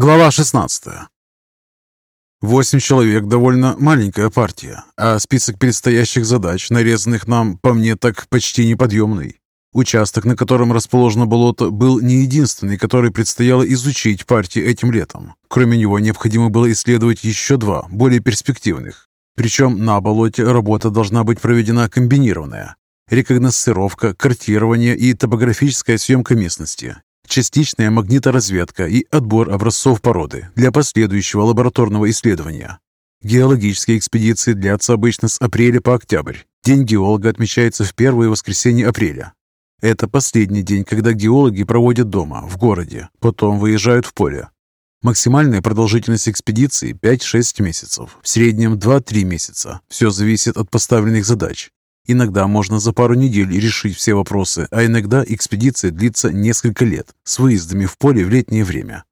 Глава 16. Восемь человек – довольно маленькая партия, а список предстоящих задач, нарезанных нам, по мне, так почти неподъемный. Участок, на котором расположено болото, был не единственный, который предстояло изучить партии этим летом. Кроме него, необходимо было исследовать еще два, более перспективных. Причем на болоте работа должна быть проведена комбинированная. Рекогносцировка, картирование и топографическая съемка местности, частичная магниторазведка и отбор образцов породы для последующего лабораторного исследования. Геологические экспедиции длятся обычно с апреля по октябрь. День геолога отмечается в первое воскресенье апреля. Это последний день, когда геологи проводят дома, в городе, потом выезжают в поле. Максимальная продолжительность экспедиции 5-6 месяцев, в среднем 2-3 месяца. Все зависит от поставленных задач. Иногда можно за пару недель решить все вопросы, а иногда экспедиция длится несколько лет, с выездами в поле в летнее время.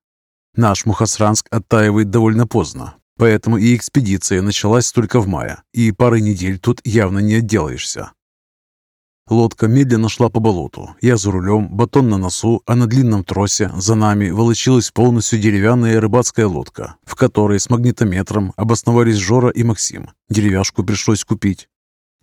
Наш Мухасранск оттаивает довольно поздно, поэтому и экспедиция началась только в мае, и пары недель тут явно не отделаешься. Лодка медленно шла по болоту. Я за рулем, батон на носу, а на длинном тросе за нами волочилась полностью деревянная рыбацкая лодка, в которой с магнитометром обосновались Жора и Максим. Деревяшку пришлось купить.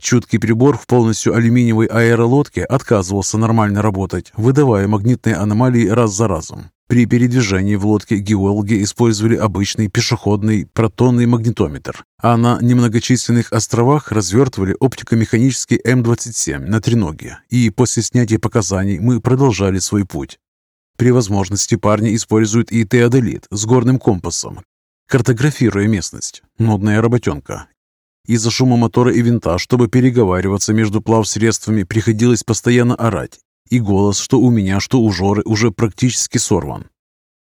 Чуткий прибор в полностью алюминиевой аэролодке отказывался нормально работать, выдавая магнитные аномалии раз за разом. При передвижении в лодке геологи использовали обычный пешеходный протонный магнитометр, а на немногочисленных островах развертывали оптико-механический М-27 на треноге, и после снятия показаний мы продолжали свой путь. При возможности парни используют и теодолит с горным компасом, картографируя местность. Нудная работенка. Из-за шума мотора и винта, чтобы переговариваться между плавсредствами, приходилось постоянно орать. И голос, что у меня, что у Жоры, уже практически сорван.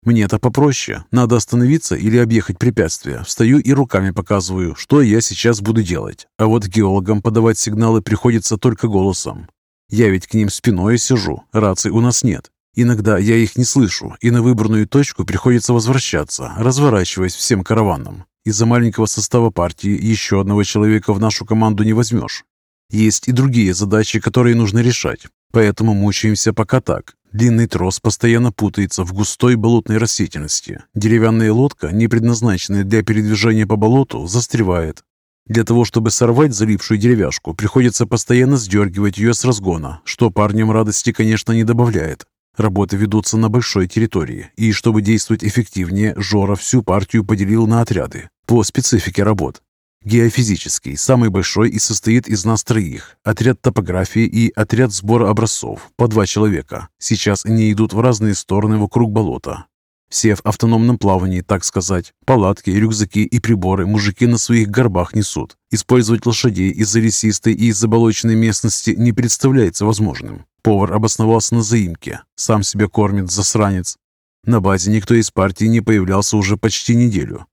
Мне-то попроще. Надо остановиться или объехать препятствие. Встаю и руками показываю, что я сейчас буду делать. А вот геологам подавать сигналы приходится только голосом. Я ведь к ним спиной сижу, раций у нас нет. Иногда я их не слышу, и на выбранную точку приходится возвращаться, разворачиваясь всем караваном. Из-за маленького состава партии еще одного человека в нашу команду не возьмешь. Есть и другие задачи, которые нужно решать. Поэтому мучаемся пока так. Длинный трос постоянно путается в густой болотной растительности. Деревянная лодка, не предназначенная для передвижения по болоту, застревает. Для того, чтобы сорвать залившую деревяшку, приходится постоянно сдергивать ее с разгона, что парням радости, конечно, не добавляет. Работы ведутся на большой территории, и чтобы действовать эффективнее, Жора всю партию поделил на отряды по специфике работ. Геофизический, самый большой и состоит из нас троих. Отряд топографии и отряд сбора образцов, по два человека. Сейчас они идут в разные стороны вокруг болота. Все в автономном плавании, так сказать. Палатки, рюкзаки и приборы мужики на своих горбах несут. Использовать лошадей из-за лесистой и заболоченной местности не представляется возможным. Повар обосновался на заимке. Сам себя кормит, засранец. На базе никто из партии не появлялся уже почти неделю.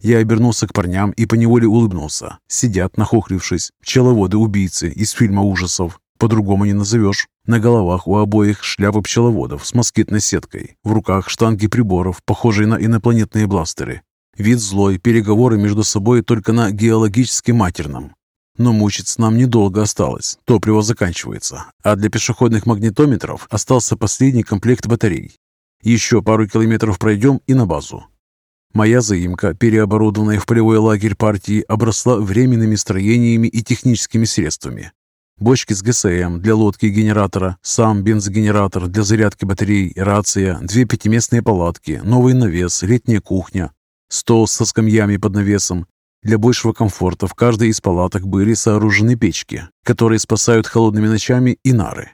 Я обернулся к парням и поневоле улыбнулся. Сидят, нахохлившись, пчеловоды-убийцы из фильма ужасов. По-другому не назовешь. На головах у обоих шляпы пчеловодов с москитной сеткой. В руках штанги приборов, похожие на инопланетные бластеры. Вид злой, переговоры между собой только на геологически матерном. Но мучиться нам недолго осталось, топливо заканчивается, а для пешеходных магнитометров остался последний комплект батарей. Еще пару километров пройдем и на базу. Моя заимка, переоборудованная в полевой лагерь партии, обросла временными строениями и техническими средствами. Бочки с ГСМ для лодки и генератора, сам бензогенератор для зарядки батарей, рация, две пятиместные палатки, новый навес, летняя кухня, стол со скамьями под навесом, для большего комфорта в каждой из палаток были сооружены печки, которые спасают холодными ночами и нары.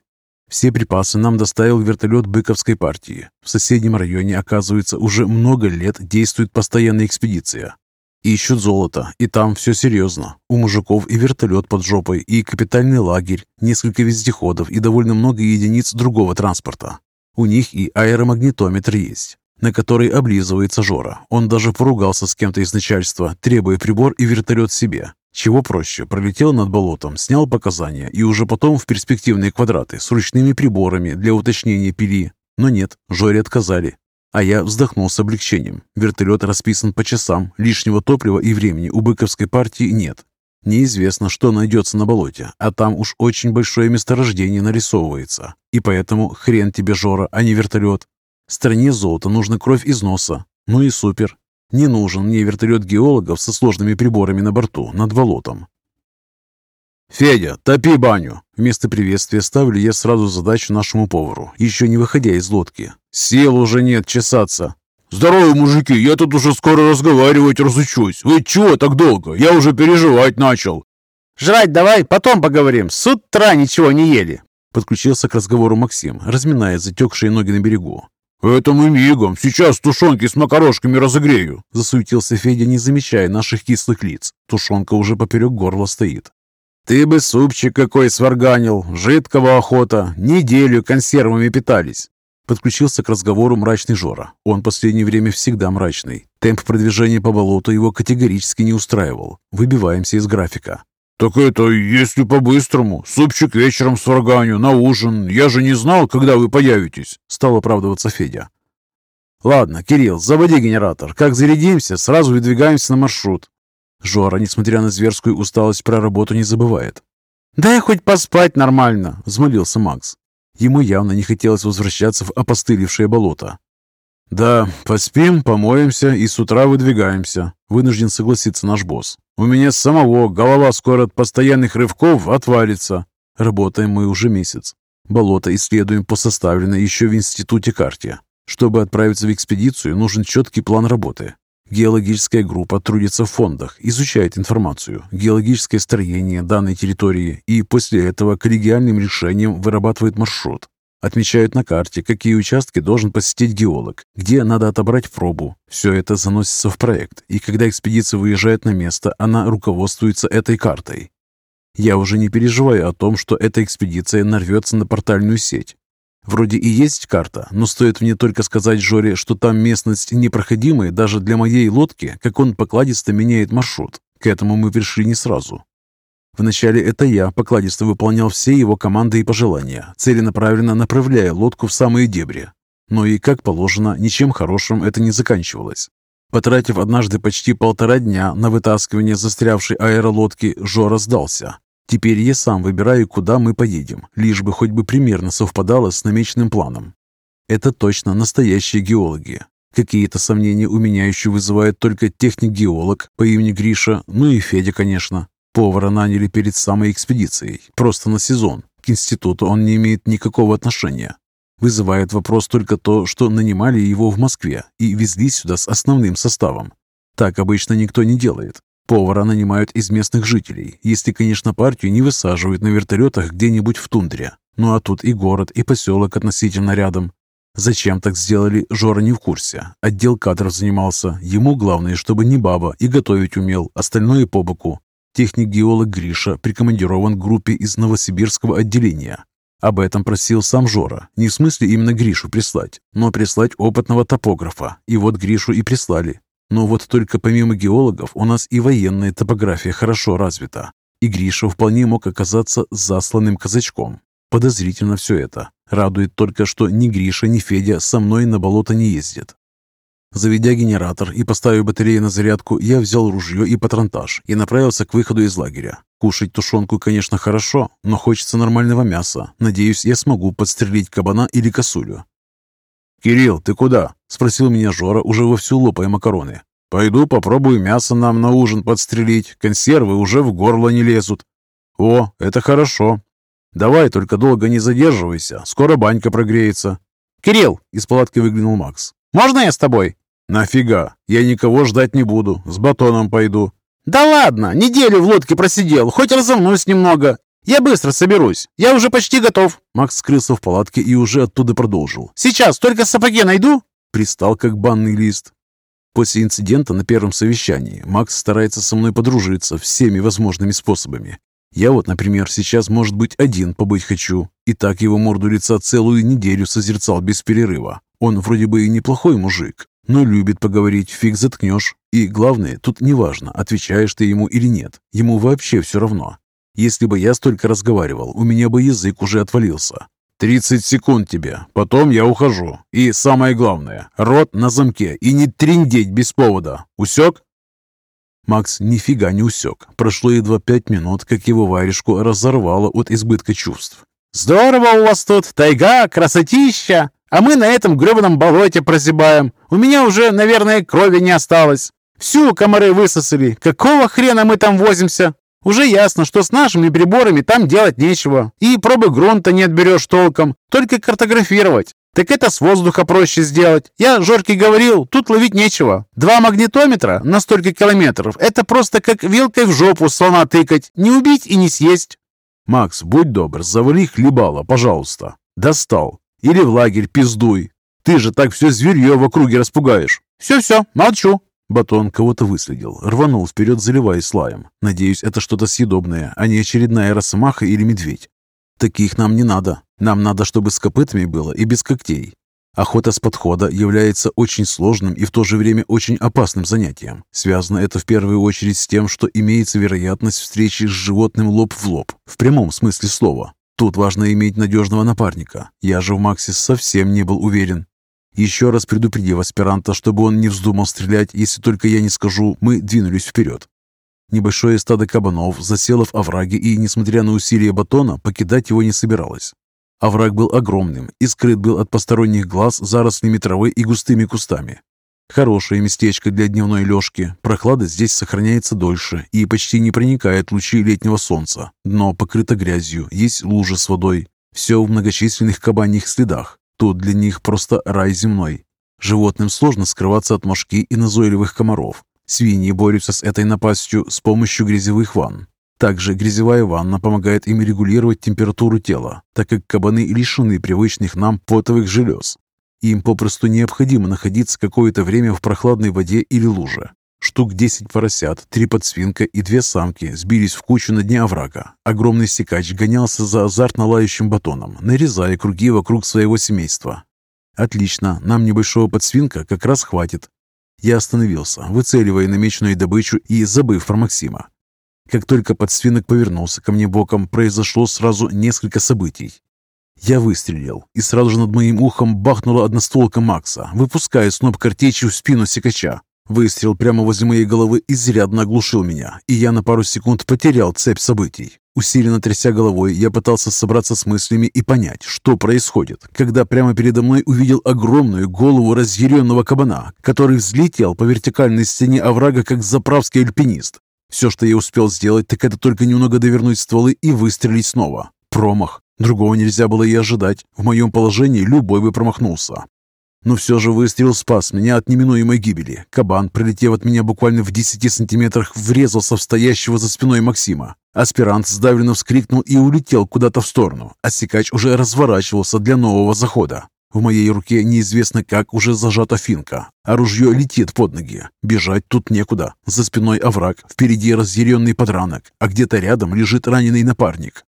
Все припасы нам доставил вертолет Быковской партии. В соседнем районе, оказывается, уже много лет действует постоянная экспедиция. Ищут золото, и там все серьезно. У мужиков и вертолет под жопой, и капитальный лагерь, несколько вездеходов и довольно много единиц другого транспорта. У них и аэромагнитометр есть на который облизывается Жора. Он даже поругался с кем-то из начальства, требуя прибор и вертолет себе. Чего проще, пролетел над болотом, снял показания и уже потом в перспективные квадраты с ручными приборами для уточнения пили. Но нет, Жоре отказали. А я вздохнул с облегчением. Вертолет расписан по часам, лишнего топлива и времени у быковской партии нет. Неизвестно, что найдется на болоте, а там уж очень большое месторождение нарисовывается. И поэтому хрен тебе, Жора, а не вертолет. Стране золота нужна кровь из носа. Ну и супер. Не нужен мне вертолет геологов со сложными приборами на борту над болотом. «Федя, топи баню!» Вместо приветствия ставлю я сразу задачу нашему повару, еще не выходя из лодки. «Сил уже нет чесаться!» «Здорово, мужики, я тут уже скоро разговаривать разучусь. Вы чего так долго? Я уже переживать начал». «Жрать давай, потом поговорим. С утра ничего не ели». Подключился к разговору Максим, разминая затекшие ноги на берегу. «Это мы мигом. Сейчас тушенки с макарошками разогрею», — засуетился Федя, не замечая наших кислых лиц. Тушенка уже поперек горла стоит. «Ты бы супчик какой сварганил, жидкого охота, неделю консервами питались». Подключился к разговору мрачный Жора. Он в последнее время всегда мрачный. Темп продвижения по болоту его категорически не устраивал. Выбиваемся из графика. «Так это если по-быстрому. Супчик вечером сварганю, на ужин. Я же не знал, когда вы появитесь», — стал оправдываться Федя. «Ладно, Кирилл, заводи генератор. Как зарядимся, сразу выдвигаемся на маршрут. Жора, несмотря на зверскую усталость, про работу не забывает. «Дай хоть поспать нормально», — взмолился Макс. Ему явно не хотелось возвращаться в опостылевшее болото. «Да, поспим, помоемся и с утра выдвигаемся», — вынужден согласиться наш босс. «У меня самого голова скоро от постоянных рывков отвалится». Работаем мы уже месяц. Болото исследуем по составленной еще в институте карте. Чтобы отправиться в экспедицию, нужен четкий план работы. Геологическая группа трудится в фондах, изучает информацию, геологическое строение данной территории и после этого коллегиальным решением вырабатывает маршрут. Отмечают на карте, какие участки должен посетить геолог, где надо отобрать пробу. Все это заносится в проект, и когда экспедиция выезжает на место, она руководствуется этой картой. Я уже не переживаю о том, что эта экспедиция нарвется на портальную сеть. Вроде и есть карта, но стоит мне только сказать Жоре, что там местность непроходимая даже для моей лодки, как он покладисто меняет маршрут. К этому мы пришли не сразу. Вначале это я покладисто выполнял все его команды и пожелания, целенаправленно направляя лодку в самые дебри. Но и, как положено, ничем хорошим это не заканчивалось. Потратив однажды почти полтора дня на вытаскивание застрявшей аэролодки, Жора сдался. Теперь я сам выбираю, куда мы поедем, лишь бы хоть бы примерно совпадало с намеченным планом. Это точно настоящие геологи. Какие-то сомнения у меня еще вызывает только техник-геолог по имени Гриша, ну и Федя, конечно. Повара наняли перед самой экспедицией, просто на сезон. К институту он не имеет никакого отношения. Вызывает вопрос только то, что нанимали его в Москве и везли сюда с основным составом. Так обычно никто не делает. Повара нанимают из местных жителей, если, конечно, партию не высаживают на вертолетах где-нибудь в тундре. Ну а тут и город, и поселок относительно рядом. Зачем так сделали, Жора не в курсе. Отдел кадров занимался. Ему главное, чтобы не баба и готовить умел, остальное по боку. Техник-геолог Гриша прикомандирован к группе из Новосибирского отделения. Об этом просил сам Жора. Не в смысле именно Гришу прислать, но прислать опытного топографа. И вот Гришу и прислали. Но вот только помимо геологов у нас и военная топография хорошо развита. И Гриша вполне мог оказаться засланным казачком. Подозрительно все это. Радует только, что ни Гриша, ни Федя со мной на болото не ездят. Заведя генератор и поставив батарею на зарядку, я взял ружье и патронтаж и направился к выходу из лагеря. Кушать тушенку, конечно, хорошо, но хочется нормального мяса. Надеюсь, я смогу подстрелить кабана или косулю. «Кирилл, ты куда?» – спросил меня Жора, уже вовсю лопая макароны. «Пойду попробую мясо нам на ужин подстрелить. Консервы уже в горло не лезут». «О, это хорошо. Давай, только долго не задерживайся. Скоро банька прогреется». «Кирилл!» – из палатки выглянул Макс. «Можно я с тобой?» «Нафига? Я никого ждать не буду. С батоном пойду». «Да ладно! Неделю в лодке просидел. Хоть разомнусь немного. «Я быстро соберусь. Я уже почти готов». Макс скрылся в палатке и уже оттуда продолжил. «Сейчас только сапоги найду». Пристал, как банный лист. После инцидента на первом совещании Макс старается со мной подружиться всеми возможными способами. Я вот, например, сейчас, может быть, один побыть хочу. И так его морду лица целую неделю созерцал без перерыва. Он вроде бы и неплохой мужик, но любит поговорить, фиг заткнешь. И главное, тут неважно, отвечаешь ты ему или нет. Ему вообще все равно. Если бы я столько разговаривал, у меня бы язык уже отвалился. «Тридцать секунд тебе, потом я ухожу. И самое главное, рот на замке и не триндеть без повода. Усек?» Макс нифига не усек. Прошло едва пять минут, как его варежку разорвало от избытка чувств. «Здорово у вас тут, тайга, красотища! А мы на этом гребаном болоте прозябаем. У меня уже, наверное, крови не осталось. Всю комары высосали. Какого хрена мы там возимся? Уже ясно, что с нашими приборами там делать нечего. И пробы грунта не отберешь толком, только картографировать. Так это с воздуха проще сделать. Я Жорке говорил, тут ловить нечего. Два магнитометра на столько километров – это просто как вилкой в жопу слона тыкать. Не убить и не съесть. «Макс, будь добр, завали хлебало, пожалуйста». «Достал. Или в лагерь пиздуй. Ты же так все зверье в округе распугаешь». «Все-все, молчу». Батон кого-то выследил, рванул вперед, заливаясь лаем. Надеюсь, это что-то съедобное, а не очередная росомаха или медведь. Таких нам не надо. Нам надо, чтобы с копытами было и без когтей. Охота с подхода является очень сложным и в то же время очень опасным занятием. Связано это в первую очередь с тем, что имеется вероятность встречи с животным лоб в лоб, в прямом смысле слова. Тут важно иметь надежного напарника. Я же в Максе совсем не был уверен. Еще раз предупредив аспиранта, чтобы он не вздумал стрелять, если только я не скажу, мы двинулись вперед. Небольшое стадо кабанов засело в овраге и, несмотря на усилия батона, покидать его не собиралось. Овраг был огромным и скрыт был от посторонних глаз зарослями травы и густыми кустами. Хорошее местечко для дневной лёжки. Прохлада здесь сохраняется дольше и почти не проникает лучи летнего солнца. Дно покрыто грязью, есть лужи с водой. Все в многочисленных кабаньих следах. Тут для них просто рай земной. Животным сложно скрываться от мошки и назойливых комаров. Свиньи борются с этой напастью с помощью грязевых ванн. Также грязевая ванна помогает им регулировать температуру тела, так как кабаны лишены привычных нам потовых желез. Им попросту необходимо находиться какое-то время в прохладной воде или луже. Штук 10 поросят, три подсвинка и две самки сбились в кучу на дне оврага. Огромный секач гонялся за азартно лающим батоном, нарезая круги вокруг своего семейства. «Отлично, нам небольшого подсвинка как раз хватит». Я остановился, выцеливая намеченную добычу и забыв про Максима. Как только подсвинок повернулся ко мне боком, произошло сразу несколько событий. Я выстрелил, и сразу же над моим ухом бахнула одностволка Макса, выпуская сноп картечи в спину секача. Выстрел прямо возле моей головы изрядно оглушил меня, и я на пару секунд потерял цепь событий. Усиленно тряся головой, я пытался собраться с мыслями и понять, что происходит, когда прямо передо мной увидел огромную голову разъяренного кабана, который взлетел по вертикальной стене оврага, как заправский альпинист. Все, что я успел сделать, так это только немного довернуть стволы и выстрелить снова. Промах. Другого нельзя было и ожидать. В моем положении любой бы промахнулся. Но все же выстрел спас меня от неминуемой гибели. Кабан, пролетев от меня буквально в 10 сантиметрах, врезался в стоящего за спиной Максима. Аспирант сдавленно вскрикнул и улетел куда-то в сторону, а секач уже разворачивался для нового захода. В моей руке неизвестно как уже зажата финка, а ружье летит под ноги. Бежать тут некуда. За спиной овраг, впереди разъяренный подранок, а где-то рядом лежит раненый напарник.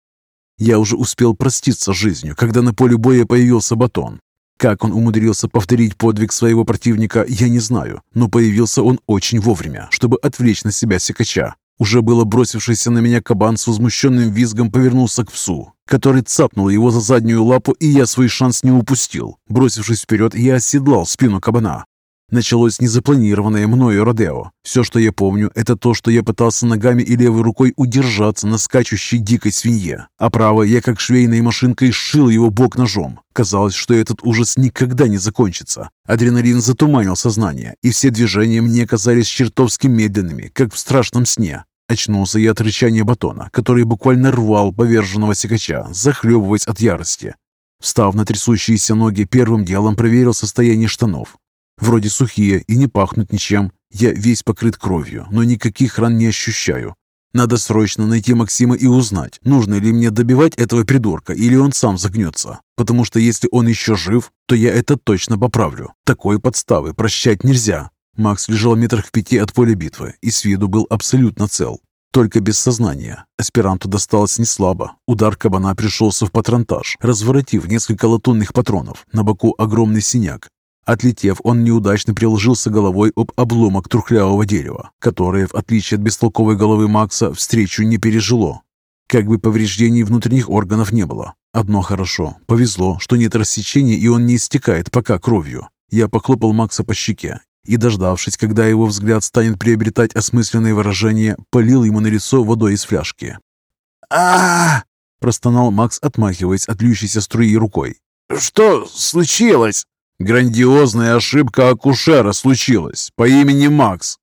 Я уже успел проститься с жизнью, когда на поле боя появился батон. Как он умудрился повторить подвиг своего противника, я не знаю, но появился он очень вовремя, чтобы отвлечь на себя секача. Уже было бросившийся на меня кабан с возмущенным визгом повернулся к псу, который цапнул его за заднюю лапу, и я свой шанс не упустил. Бросившись вперед, я оседлал спину кабана. Началось незапланированное мною Родео. Все, что я помню, это то, что я пытался ногами и левой рукой удержаться на скачущей дикой свинье, а правой я как швейной машинкой сшил его бок ножом. Казалось, что этот ужас никогда не закончится. Адреналин затуманил сознание, и все движения мне казались чертовски медленными, как в страшном сне. Очнулся я от рычания батона, который буквально рвал поверженного секача, захлебываясь от ярости. Встав на трясущиеся ноги, первым делом проверил состояние штанов. Вроде сухие и не пахнут ничем. Я весь покрыт кровью, но никаких ран не ощущаю. Надо срочно найти Максима и узнать, нужно ли мне добивать этого придурка или он сам загнется. Потому что если он еще жив, то я это точно поправлю. Такой подставы прощать нельзя. Макс лежал метрах в пяти от поля битвы и с виду был абсолютно цел. Только без сознания. Аспиранту досталось неслабо. Удар кабана пришелся в патронтаж, разворотив несколько латунных патронов. На боку огромный синяк. Отлетев, он неудачно приложился головой об обломок трухлявого дерева, которое, в отличие от бестолковой головы Макса, встречу не пережило. Как бы повреждений внутренних органов не было. Одно хорошо. Повезло, что нет рассечения и он не истекает пока кровью. Я похлопал Макса по щеке и, дождавшись, когда его взгляд станет приобретать осмысленное выражение, полил ему на лицо водой из фляжки. а простонал Макс, отмахиваясь от льющейся струи рукой. Что случилось?» Грандиозная ошибка акушера случилась по имени Макс.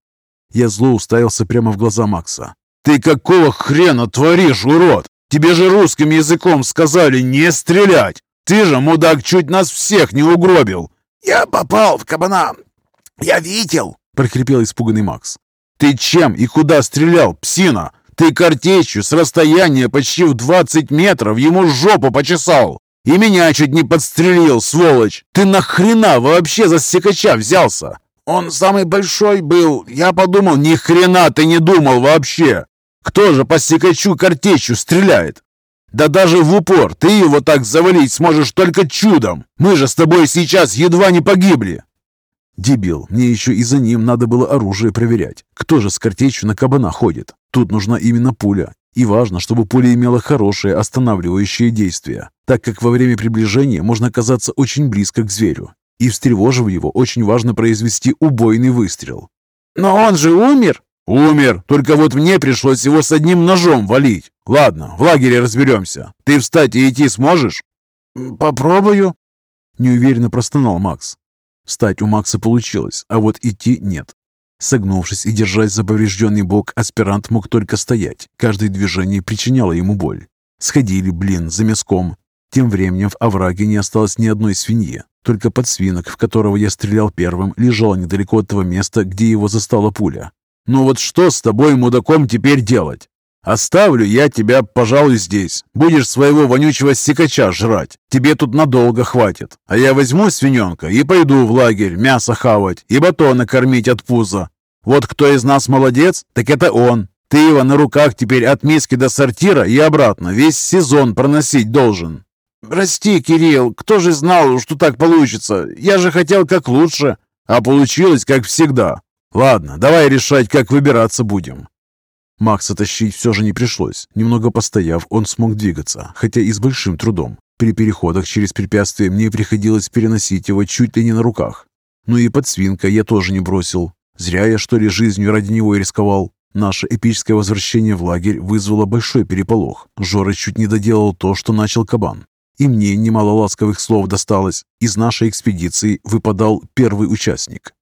Я зло уставился прямо в глаза Макса. «Ты какого хрена творишь, урод? Тебе же русским языком сказали не стрелять! Ты же, мудак, чуть нас всех не угробил!» «Я попал в кабана! Я видел!» — прохрипел испуганный Макс. «Ты чем и куда стрелял, псина? Ты картечью с расстояния почти в 20 метров ему жопу почесал! И меня чуть не подстрелил, сволочь! Ты нахрена вообще за секача взялся? Он самый большой был. Я подумал, ни хрена ты не думал вообще! Кто же по секачу картечью стреляет? Да даже в упор ты его так завалить сможешь только чудом! Мы же с тобой сейчас едва не погибли!» Дебил, мне еще и за ним надо было оружие проверять. Кто же с картечью на кабана ходит? Тут нужна именно пуля. И важно, чтобы пуля имела хорошее останавливающее действие, так как во время приближения можно оказаться очень близко к зверю. И встревожив его, очень важно произвести убойный выстрел. «Но он же умер!» «Умер, только вот мне пришлось его с одним ножом валить. Ладно, в лагере разберемся. Ты встать и идти сможешь?» «Попробую», — неуверенно простонал Макс. Встать у Макса получилось, а вот идти нет. Согнувшись и держась за поврежденный бок, аспирант мог только стоять. Каждое движение причиняло ему боль. Сходили, блин, за мяском. Тем временем в овраге не осталось ни одной свиньи. Только подсвинок, в которого я стрелял первым, лежал недалеко от того места, где его застала пуля. «Ну вот что с тобой, мудаком, теперь делать? Оставлю я тебя, пожалуй, здесь. Будешь своего вонючего секача жрать. Тебе тут надолго хватит. А я возьму свиненка и пойду в лагерь мясо хавать и батона кормить от пуза. Вот кто из нас молодец, так это он. Ты его на руках теперь от миски до сортира и обратно весь сезон проносить должен». «Прости, Кирилл, кто же знал, что так получится? Я же хотел как лучше». «А получилось, как всегда. Ладно, давай решать, как выбираться будем». Макса тащить все же не пришлось. Немного постояв, он смог двигаться, хотя и с большим трудом. При переходах через препятствия мне приходилось переносить его чуть ли не на руках. Ну и подсвинка я тоже не бросил. Зря я, что ли, жизнью ради него и рисковал. Наше эпическое возвращение в лагерь вызвало большой переполох. Жора чуть не доделал то, что начал кабан. И мне немало ласковых слов досталось. Из нашей экспедиции выпадал первый участник.